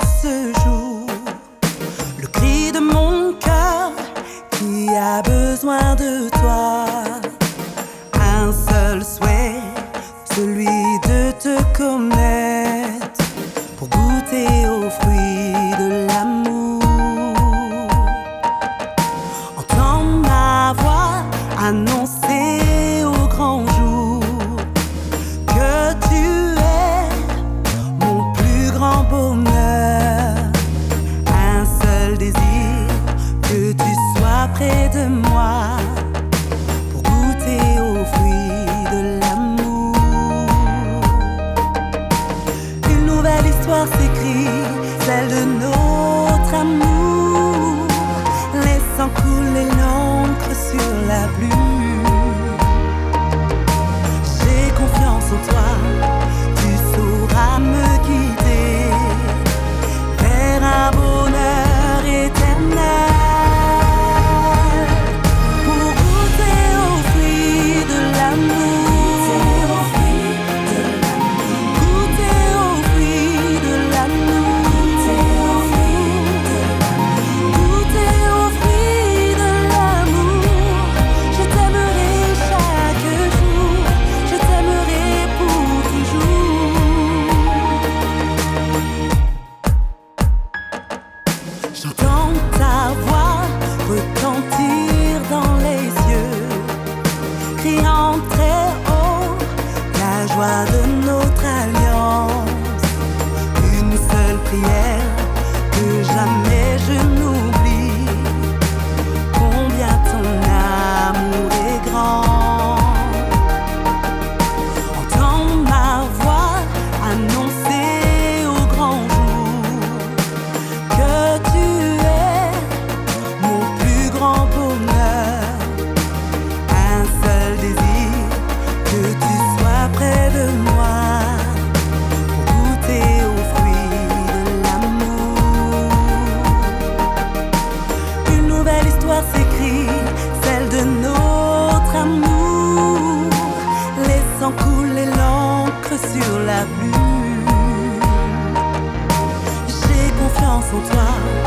ce jour, le cri de mon cœur qui a besoin de toi. Un seul souhait. de moi pour goûter aux fruits de l'amour. Une nouvelle histoire s'écrit, celle de notre amour, laissant couler l'encre sur la pluie. de notre alliance. Une seule prière que jamais. sur la pluie. J'ai confiance en toi.